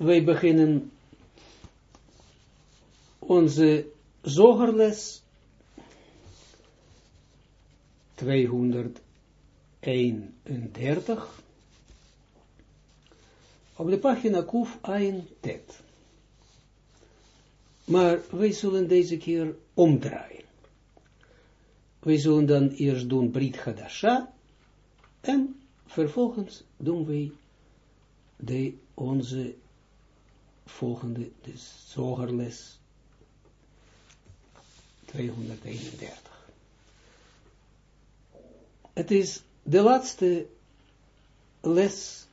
wij beginnen onze zogerles 231 op de pagina Kuf Ein Tet. Maar wij zullen deze keer omdraaien. Wij zullen dan eerst doen Brit en vervolgens doen wij de, onze volgende, de zogerles 231. Het is de laatste les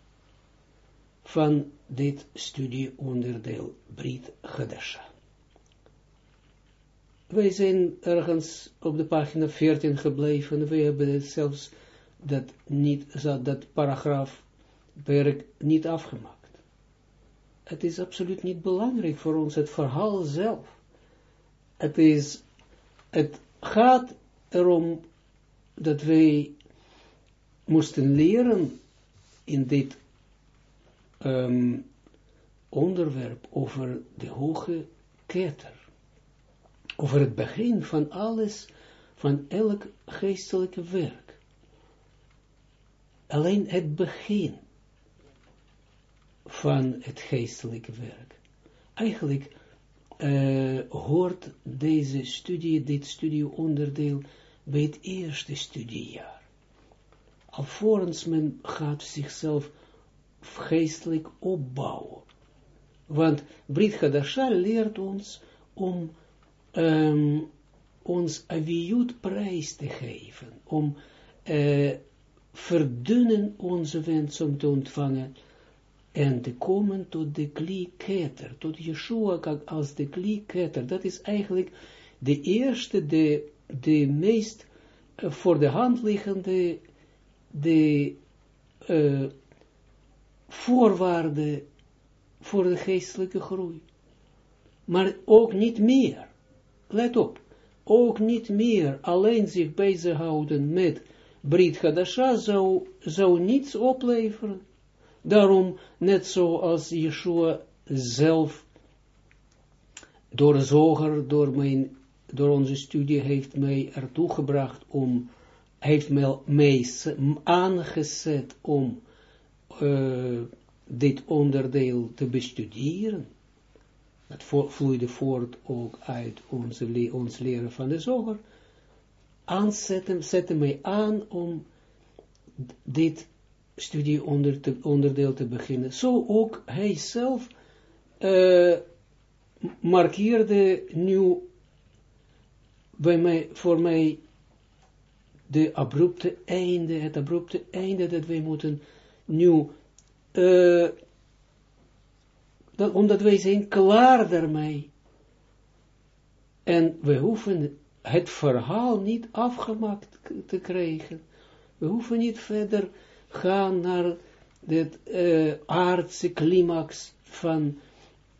van dit studieonderdeel Brit Hadasha. Wij zijn ergens op de pagina 14 gebleven. We hebben zelfs dat, niet, dat paragraaf niet afgemaakt. Het is absoluut niet belangrijk voor ons, het verhaal zelf. Het is, het gaat erom dat wij moesten leren in dit um, onderwerp over de hoge keter over het begin van alles, van elk geestelijke werk. Alleen het begin van het geestelijke werk. Eigenlijk uh, hoort deze studie, dit studieonderdeel, bij het eerste studiejaar. Alvorens men gaat zichzelf geestelijk opbouwen. Want Brit Hadasha leert ons om um, ons aviut prijs te geven, om uh, verdunnen onze wens om te ontvangen en te komen tot de klieketter, tot Yeshua als de klieketter. Dat is eigenlijk de eerste, de, de meest uh, voor de hand liggende, de uh, voorwaarde voor de geestelijke groei. Maar ook niet meer let op, ook niet meer alleen zich bezighouden met Brit Hadasha zou, zou niets opleveren. Daarom, net zoals Yeshua zelf door zoger, door, mijn, door onze studie heeft mij ertoe gebracht om, heeft mij aangezet om uh, dit onderdeel te bestuderen. Dat vloeide voort ook uit onze, ons leren van de zoger. Aanzetten, zetten mij aan om dit studie onder te, onderdeel te beginnen. Zo ook hij zelf uh, markeerde nu bij mij, voor mij de abrupte einde, het abrupte einde dat wij moeten nu uh, dat, omdat wij zijn klaar daarmee. En we hoeven het verhaal niet afgemaakt te krijgen. We hoeven niet verder gaan naar het uh, aardse climax van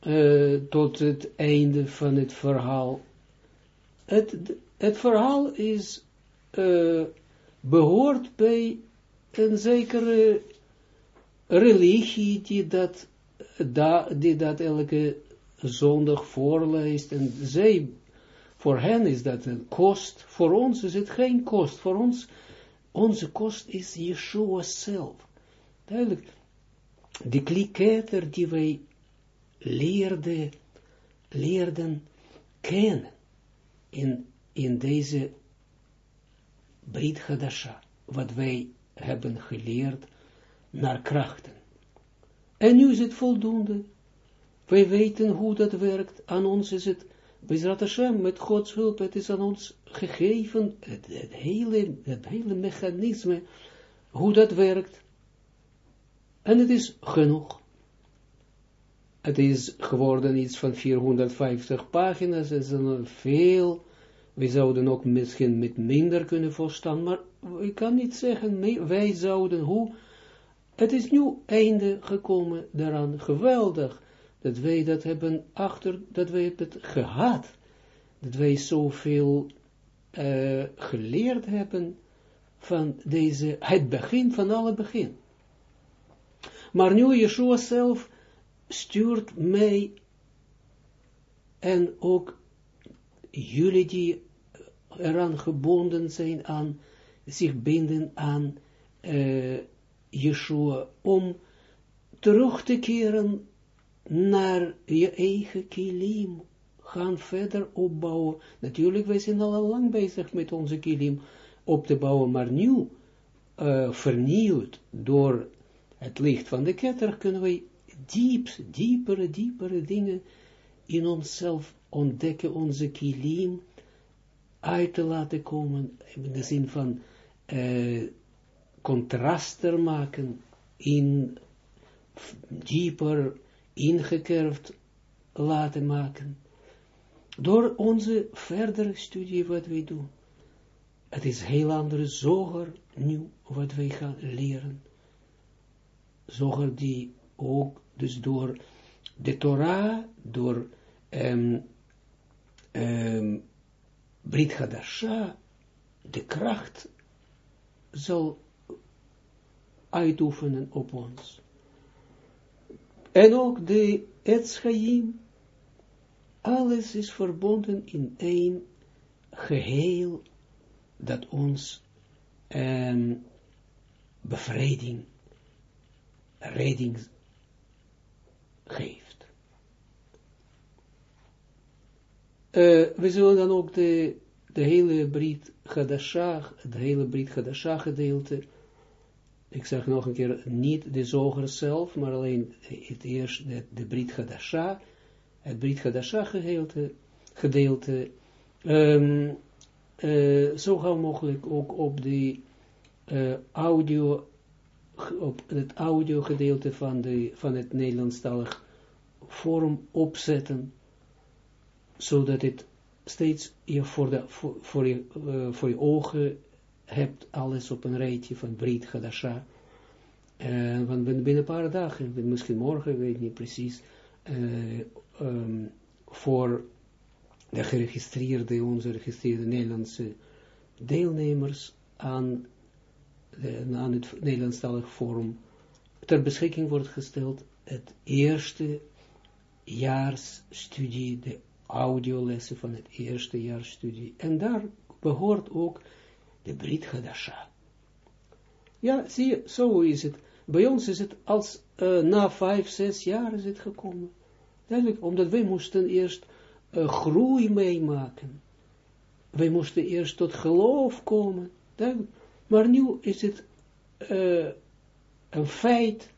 uh, tot het einde van het verhaal. Het, het verhaal is uh, behoort bij een zekere religie die dat da, die dat elke zondag voorleest, en zij, voor hen is dat een kost, voor ons is het geen kost, voor ons, onze kost is Yeshua zelf. Duidelijk, die kliketer die wij leerden, leerden kennen in, in deze Brit Hadasha, wat wij hebben geleerd naar krachten. En nu is het voldoende. Wij weten hoe dat werkt. Aan ons is het, Bezrat Hashem, met Gods hulp, het is aan ons gegeven, het, hele, het hele mechanisme, hoe dat werkt. En het is genoeg. Het is geworden iets van 450 pagina's, het is dan veel. We zouden ook misschien met minder kunnen verstaan, maar ik kan niet zeggen, wij zouden, hoe het is nu einde gekomen daaraan, geweldig, dat wij dat hebben achter, dat wij het gehad, dat wij zoveel uh, geleerd hebben van deze, het begin van alle begin. Maar nu Yeshua zelf stuurt mij en ook jullie die eraan gebonden zijn aan, zich binden aan uh, Yeshua, om terug te keren naar je eigen kilim, gaan verder opbouwen. Natuurlijk, wij zijn al lang bezig met onze kilim op te bouwen, maar nu, uh, vernieuwd door het licht van de ketter, kunnen wij diep, diepere, diepere dingen in onszelf ontdekken, onze kilim uit te laten komen, in de zin van uh, contraster maken, in dieper ingekerfd laten maken, door onze verdere studie wat wij doen. Het is heel andere zoger nu wat wij gaan leren. Zoger die ook dus door de Torah, door um, Brit de kracht zal uitoefenen op ons. En ook de Etschaim, alles is verbonden in één geheel dat ons um, bevrijding, redding geeft. Uh, we zullen dan ook de, de hele Brit Hadashah, het hele Brit Hadashah gedeelte, ik zeg nog een keer, niet de zoger zelf, maar alleen het eerste, de, Brit Hadashah, het Brit Hadashah gedeelte, gedeelte um, uh, zo gauw mogelijk ook op de uh, audio, op het audio gedeelte van, de, van het Nederlandstalig forum opzetten, zodat het steeds voor, de, voor, je, uh, voor je ogen hebt, alles op een rijtje van Brit Hadasha. Uh, want binnen een paar dagen, misschien morgen, weet niet precies, uh, um, voor de geregistreerde, onze geregistreerde Nederlandse deelnemers aan, de, aan het Nederlandstalig Forum ter beschikking wordt gesteld het eerste jaarsstudie, de audiolessen van het eerste jaarsstudie. En daar behoort ook de Brit Hadasha. Ja, zie je, zo is het. Bij ons is het als uh, na vijf, zes jaar is het gekomen. Duidelijk, omdat wij moesten eerst uh, groei meemaken. Wij moesten eerst tot geloof komen. Maar nu is het uh, een feit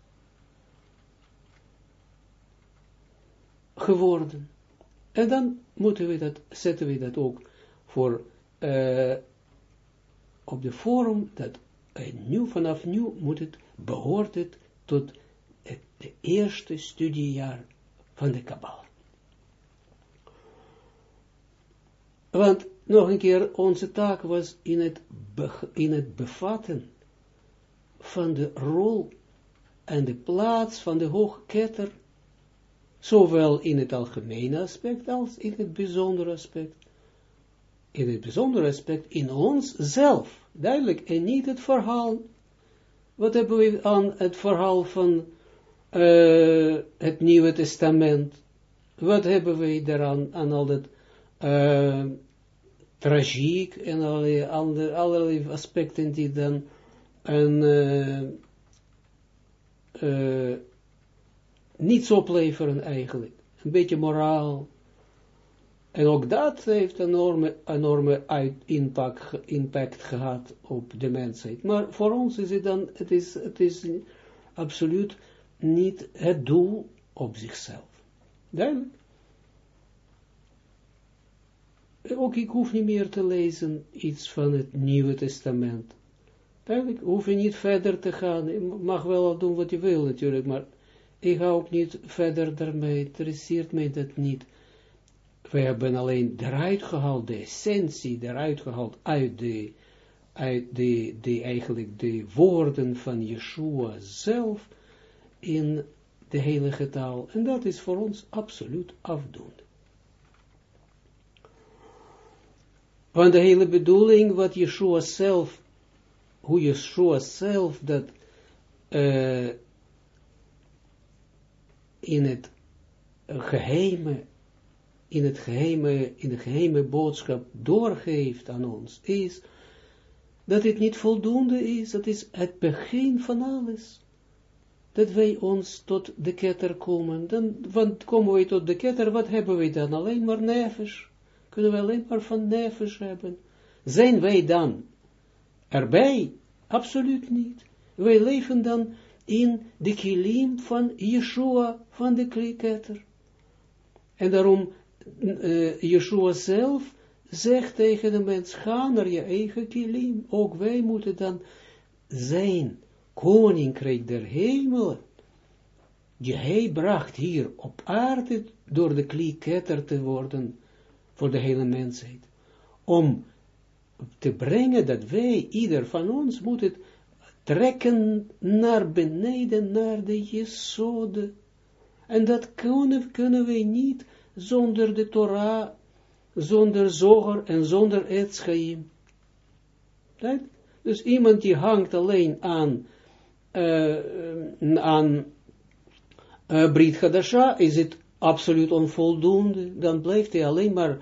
geworden. En dan moeten we dat, zetten we dat ook voor op de forum, dat nu, vanaf nu moet het, behoort het tot het eerste studiejaar van de Kabbalah. Want, nog een keer, onze taak was in het, in het bevatten van de rol en de plaats van de hoogketter Zowel in het algemene aspect als in het bijzondere aspect. In het bijzondere aspect in ons zelf. Duidelijk. En niet het verhaal. Wat hebben we aan het verhaal van uh, het Nieuwe Testament? Wat hebben we daaraan aan al dat uh, tragiek en allerlei, andere, allerlei aspecten die dan een uh, niets opleveren eigenlijk. Een beetje moraal. En ook dat heeft een enorme, enorme impact, impact gehad op de mensheid. Maar voor ons is het dan, het is, het is absoluut niet het doel op zichzelf. Duidelijk. Ook ik hoef niet meer te lezen iets van het Nieuwe Testament. Duidelijk, hoef je niet verder te gaan. Je mag wel doen wat je wil natuurlijk, maar ik ga ook niet verder daarmee, interesseert mij dat niet. We hebben alleen eruit gehaald, de essentie eruit gehaald uit de, uit de, de eigenlijk de woorden van Yeshua zelf in de heilige taal. En dat is voor ons absoluut afdoend. Want de hele bedoeling wat Yeshua zelf, hoe Yeshua zelf dat uh, in het geheime, in het geheime, in de geheime boodschap doorgeeft aan ons, is dat het niet voldoende is, dat is het begin van alles. Dat wij ons tot de ketter komen, dan want komen wij tot de ketter, wat hebben wij dan? Alleen maar nevers. Kunnen we alleen maar van nevers hebben. Zijn wij dan erbij? Absoluut niet. Wij leven dan in de kilim van Yeshua, van de ketter. En daarom, uh, Yeshua zelf zegt tegen de mens, ga naar je eigen kilim. Ook wij moeten dan zijn koninkrijk der hemelen, die hij bracht hier op aarde, door de klieketter te worden, voor de hele mensheid, om te brengen dat wij, ieder van ons, moet het trekken naar beneden, naar de Jesode. En dat kunnen, kunnen wij niet zonder de Torah, zonder Zoger en zonder Etschaim. Dus iemand die hangt alleen aan, uh, aan uh, Brit Hadasha, is het absoluut onvoldoende. Dan blijft hij alleen maar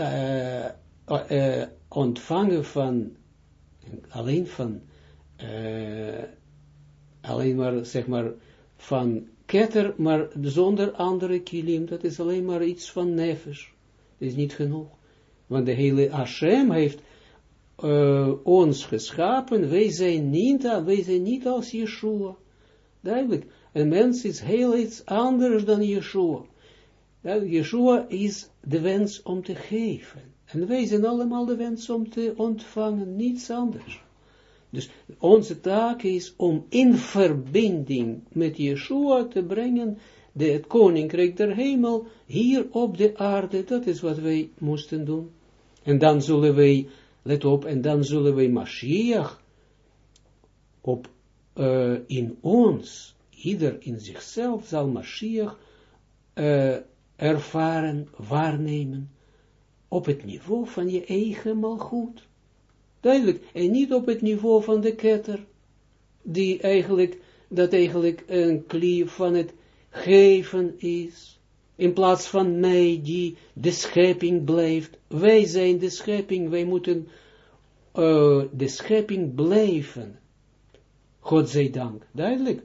uh, ontvangen van, alleen van, alleen maar, zeg maar, van ketter, maar zonder andere kilim, dat is alleen maar iets van nefesh. Dat is niet genoeg. Want de hele Hashem heeft uh, ons geschapen, wij zijn niet, wij zijn niet als Yeshua. Duidelijk, een mens is heel iets anders dan Yeshua. Yeshua is de wens om te geven. En wij zijn allemaal de wens om te ontvangen, niets anders. Dus onze taak is om in verbinding met Yeshua te brengen de, het koninkrijk der hemel hier op de aarde. Dat is wat wij moesten doen. En dan zullen wij, let op, en dan zullen wij Mashiach op, uh, in ons, ieder in zichzelf zal Mashiach uh, ervaren, waarnemen, op het niveau van je eigen malgoed. Duidelijk, en niet op het niveau van de ketter, die eigenlijk, dat eigenlijk een klief van het geven is, in plaats van mij die de schepping blijft. Wij zijn de schepping, wij moeten uh, de schepping blijven. God zij dank, duidelijk.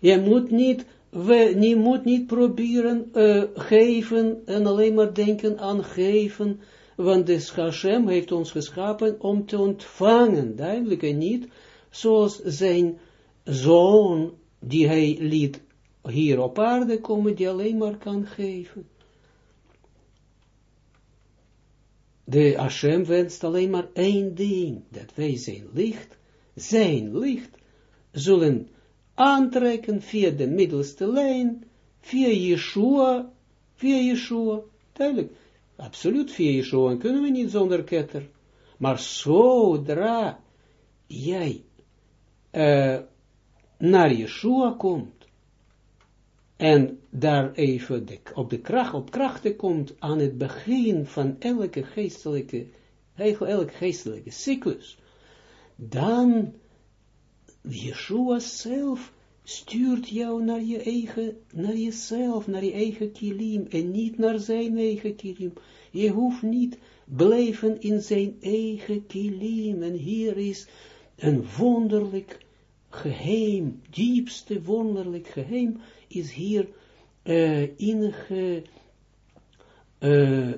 Je moet niet, we, je moet niet proberen uh, geven en alleen maar denken aan geven, want de Hashem heeft ons geschapen om te ontvangen, duidelijk en niet, zoals zijn zoon, die hij liet hier op aarde komen, die alleen maar kan geven. De Hashem wenst alleen maar één ding, dat wij zijn licht, zijn licht, zullen aantrekken via de middelste lijn, via Yeshua, via Yeshua, duidelijk, absoluut via Yeshua, kunnen we niet zonder ketter, maar zodra jij naar Yeshua komt, en daar even op de kracht, op krachten komt aan het begin van elke geestelijke, elke geestelijke cyclus, dan Yeshua zelf stuurt jou naar je eigen, naar jezelf, naar je eigen kilim, en niet naar zijn eigen kilim. Je hoeft niet blijven in zijn eigen kilim, en hier is een wonderlijk geheim, diepste wonderlijk geheim, is hier uh, inge, uh,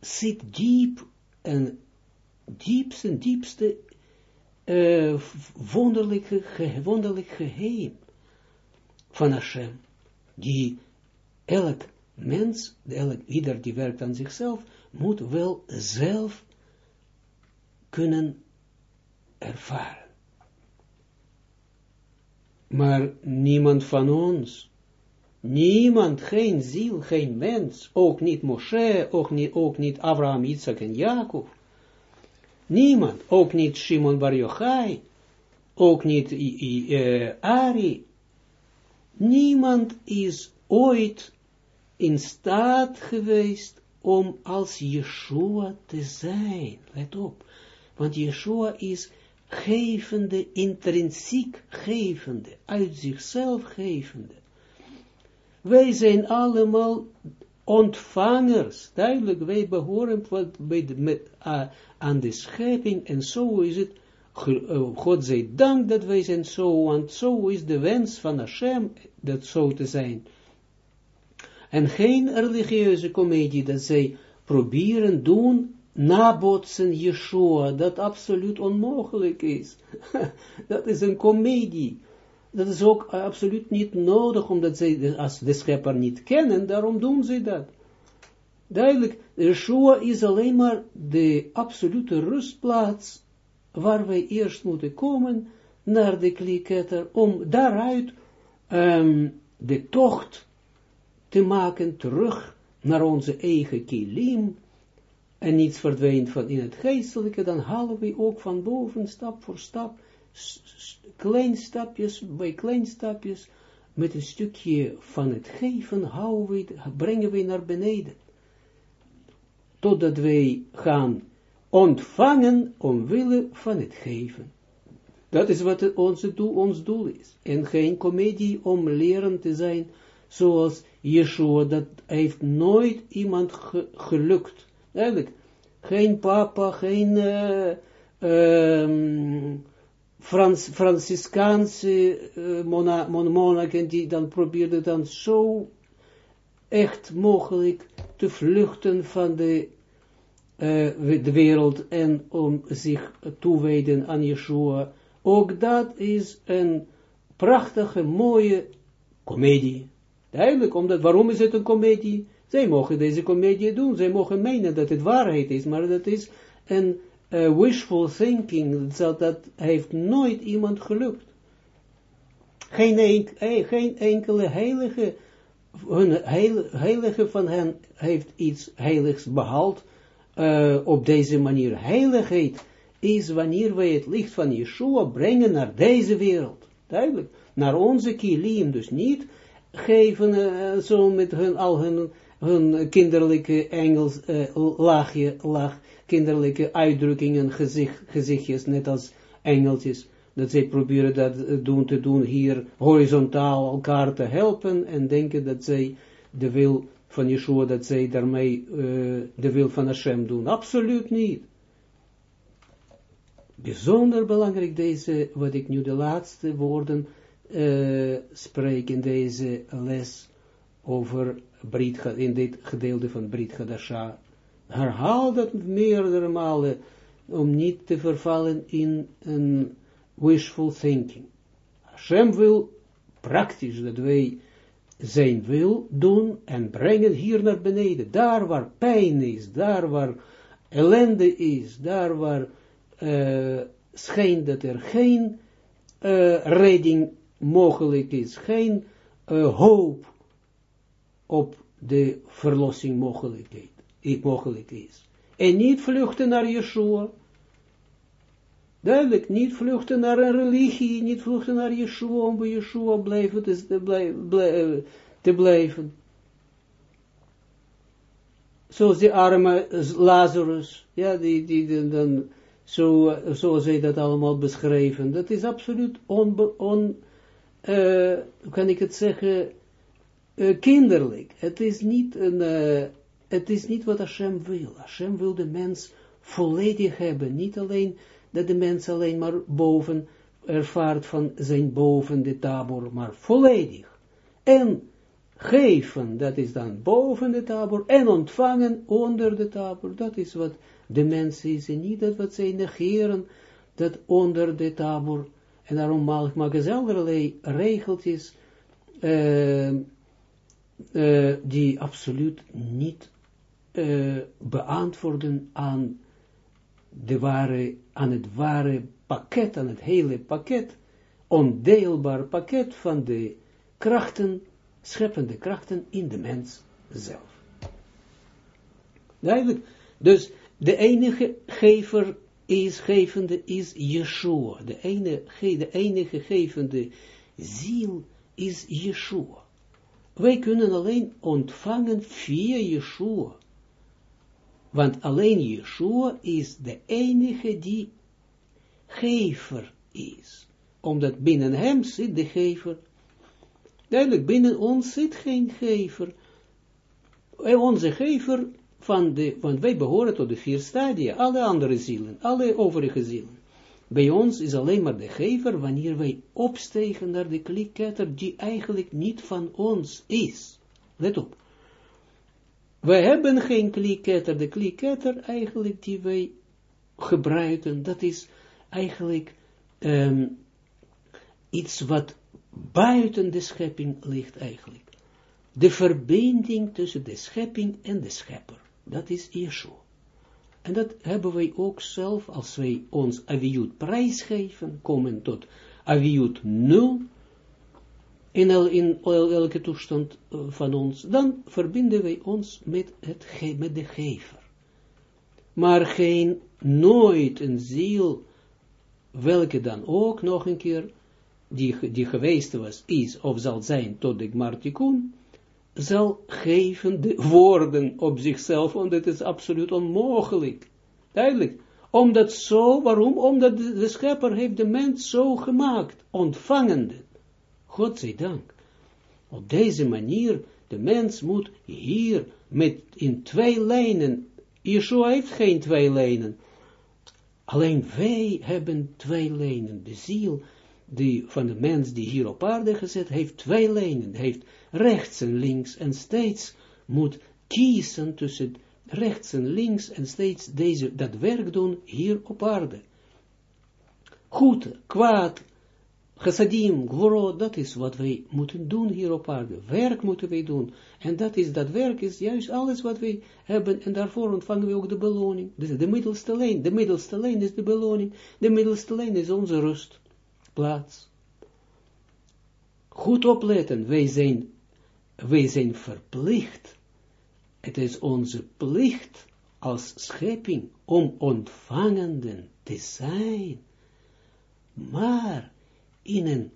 zit diep en diepste, diepste uh, wonderlijke, ge, wonderlijk geheim van Hashem, die elk mens, elk ieder die werkt aan zichzelf, moet wel zelf kunnen ervaren. Maar niemand van ons, niemand, geen ziel, geen mens, ook niet Moshe, ook niet, ook niet Abraham, Isaac en Jacob, niemand, ook niet Shimon Bar Yochai, ook niet uh, Ari, niemand is ooit in staat geweest om als Yeshua te zijn. Let op, want Yeshua is gevende, intrinsiek gevende, uit zichzelf gevende. Wij zijn allemaal ontvangers. Duidelijk, wij behoren bij de, met, uh, aan de schepping en zo is het. Uh, God zij dank dat wij zijn zo, want zo is de wens van Hashem dat zo te zijn. En geen religieuze comedie dat zij proberen doen nabootsen Yeshua, dat absoluut onmogelijk is. dat is een komedie. Dat is ook absoluut niet nodig, omdat zij als de schepper niet kennen, daarom doen ze dat. Duidelijk, Yeshua is alleen maar de absolute rustplaats, waar wij eerst moeten komen naar de kliketter, om daaruit um, de tocht te maken terug naar onze eigen kilim, en niets verdwijnt van in het geestelijke, dan halen we ook van boven, stap voor stap, klein stapjes bij klein stapjes, met een stukje van het geven, houden we, brengen we naar beneden. Totdat wij gaan ontvangen omwille van het geven. Dat is wat onze doel, ons doel is. En geen komedie om leren te zijn, zoals Yeshua, dat heeft nooit iemand gelukt Eigenlijk, geen papa, geen uh, Frans, Franciscaanse uh, mona, monniken die dan probeerden dan zo echt mogelijk te vluchten van de, uh, de wereld en om zich toewijden aan Yeshua. Ook dat is een prachtige, mooie komedie. Duidelijk, omdat, waarom is het een komedie? Zij mogen deze comedie doen, zij mogen menen dat het waarheid is, maar dat is een uh, wishful thinking, dat, heeft nooit iemand gelukt. Geen, eh, geen enkele heilige, hun heilige van hen heeft iets heiligs behaald uh, op deze manier. Heiligheid is wanneer wij het licht van Yeshua brengen naar deze wereld. Duidelijk. Naar onze kilim, dus niet geven zo met hun, al hun hun kinderlijke Engels, uh, laagje, laag, kinderlijke uitdrukkingen, gezicht, gezichtjes, net als engeltjes, dat zij proberen dat uh, doen te doen hier horizontaal elkaar te helpen en denken dat zij de wil van Yeshua, dat zij daarmee uh, de wil van Hashem doen. Absoluut niet. Bijzonder belangrijk deze, wat ik nu de laatste woorden uh, spreek in deze les over Brit, in dit gedeelte van Brit Hadasha, herhaal dat meerdere malen, om niet te vervallen in een wishful thinking. Hashem wil praktisch dat wij zijn wil doen en brengen hier naar beneden, daar waar pijn is, daar waar ellende is, daar waar uh, schijnt dat er geen uh, redding mogelijk is, geen uh, hoop op de verlossing mogelijkheid, mogelijk is. En niet vluchten naar Yeshua. Duidelijk, niet vluchten naar een religie, niet vluchten naar Yeshua, om bij Yeshua blijven, te, blijven, te blijven. Zoals die arme Lazarus, ja, die, die, dan, zo, zoals zij dat allemaal beschreven. Dat is absoluut on, on uh, kan ik het zeggen, uh, kinderlijk. Het is niet een, het is niet wat Hashem wil. Hashem wil de mens volledig hebben. Niet alleen dat de mens alleen maar boven ervaart van zijn boven de tabor, maar volledig. En geven, dat is dan boven de tabor, en ontvangen onder de tabor, dat is wat de mens is, en niet dat wat zij negeren, dat onder de tabor, en daarom maken ze allerlei regeltjes, uh, uh, die absoluut niet uh, beantwoorden aan, de ware, aan het ware pakket, aan het hele pakket, ondeelbaar pakket van de krachten, scheppende krachten in de mens zelf. Duidelijk. Dus de enige gever is, gevende is Yeshua. De enige, de enige gevende ziel is Yeshua. Wij kunnen alleen ontvangen via Yeshua. Want alleen Yeshua is de enige die gever is. Omdat binnen hem zit de gever. Duidelijk, binnen ons zit geen gever. En onze gever van de, want wij behoren tot de vier stadia, alle andere zielen, alle overige zielen. Bij ons is alleen maar de gever wanneer wij opstegen naar de kliketter die eigenlijk niet van ons is. Let op. Wij hebben geen kliketter. De kliketter eigenlijk die wij gebruiken, dat is eigenlijk um, iets wat buiten de schepping ligt eigenlijk. De verbinding tussen de schepping en de schepper. Dat is Yeshua. En dat hebben wij ook zelf, als wij ons aviut prijsgeven, komen tot aviut nul, in, in elke toestand eh, van ons, dan verbinden wij ons met, het, de gever. Maar geen, nooit een ziel, welke dan ook nog een keer, die, die geweest was, is of zal zijn tot de Gmartikun, zal geven de woorden op zichzelf, want het is absoluut onmogelijk. Duidelijk. Omdat zo, waarom? Omdat de schepper heeft de mens zo gemaakt, ontvangende. God zij dank. Op deze manier, de mens moet hier met in twee lijnen, Yeshua heeft geen twee lijnen, alleen wij hebben twee lijnen, de ziel die, van de mens die hier op aarde gezet, heeft twee lijnen, heeft rechts en links en steeds moet kiezen tussen rechts en links en steeds deze, dat werk doen hier op aarde. Goed, kwaad, chassadim, gvoro, dat is wat wij moeten doen hier op aarde. Werk moeten wij doen. En dat is, dat werk is juist alles wat wij hebben. En daarvoor ontvangen we ook de beloning. Dus de middelste lijn. De middelste lijn is de beloning. De middelste lijn is onze rustplaats. Goed opletten. Wij zijn, wij zijn verplicht. Het is onze plicht als schepping om ontvangenden te zijn. Maar in een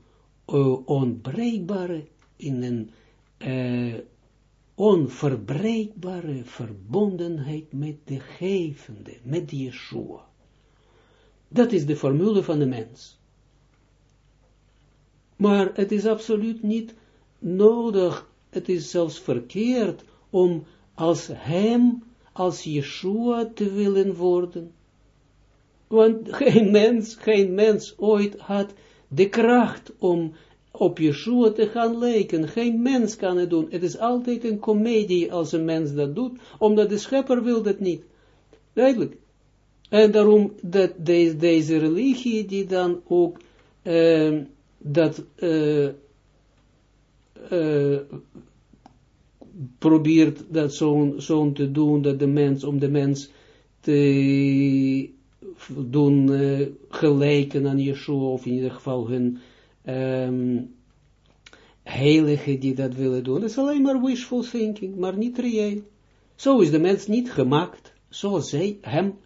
uh, onbreekbare, in een uh, onverbreekbare verbondenheid met de gevende, met Yeshua. Dat is de formule van de mens. Maar het is absoluut niet nodig, het is zelfs verkeerd om als hem, als Yeshua te willen worden. Want geen mens, geen mens ooit had de kracht om op Yeshua te gaan lijken. Geen mens kan het doen. Het is altijd een komedie als een mens dat doet, omdat de schepper wil dat niet. Duidelijk. En daarom dat deze, deze religie die dan ook uh, dat uh, probeert dat zo'n zo te doen, dat de mens, om de mens te doen uh, gelijken aan Yeshua, of in ieder geval hun um, heiligen die dat willen doen. Dat is alleen maar wishful thinking, maar niet reëel. Zo is de mens niet gemaakt, zoals zij hem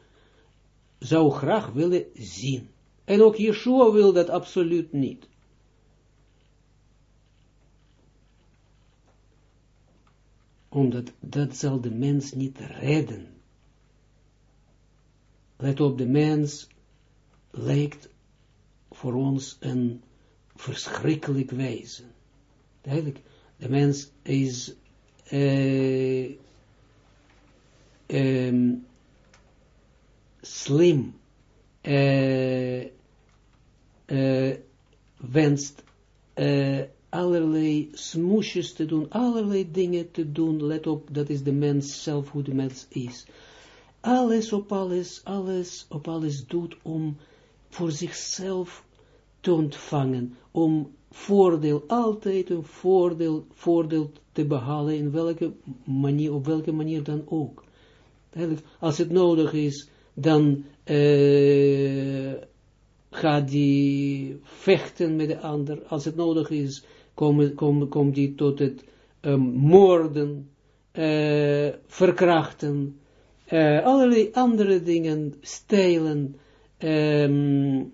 zou graag willen zien. En ook Yeshua wil dat absoluut niet. Omdat dat zal de mens niet redden. Let op, de mens lijkt voor ons een verschrikkelijk wezen. Duidelijk, de mens is uh, slim, uh, wenst allerlei smoesjes te doen, allerlei dingen te doen, let op, dat is de mens zelf, hoe de mens is alles op alles, alles op alles doet om voor zichzelf te ontvangen, om voordeel, altijd een voordeel, voordeel te behalen, in welke manier, op welke manier dan ook. Als het nodig is, dan uh, gaat die vechten met de ander. Als het nodig is, komt kom, kom die tot het um, moorden, uh, verkrachten, uh, allerlei andere dingen, stijlen, um,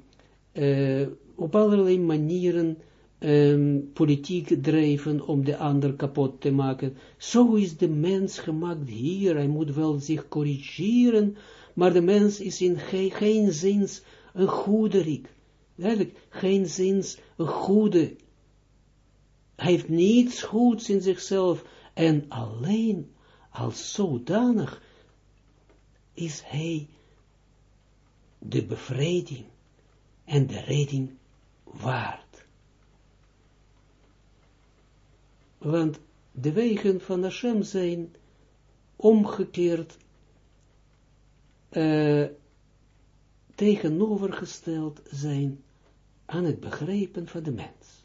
uh, op allerlei manieren um, politiek drijven om de ander kapot te maken. Zo is de mens gemaakt hier, hij moet wel zich corrigeren, maar de mens is in ge geen zins een goede rik. Eigenlijk, geen zins een goede hij heeft niets goeds in zichzelf, en alleen als zodanig is hij de bevrijding en de redding waard. Want de wegen van Hashem zijn omgekeerd uh, tegenovergesteld zijn aan het begrijpen van de mens.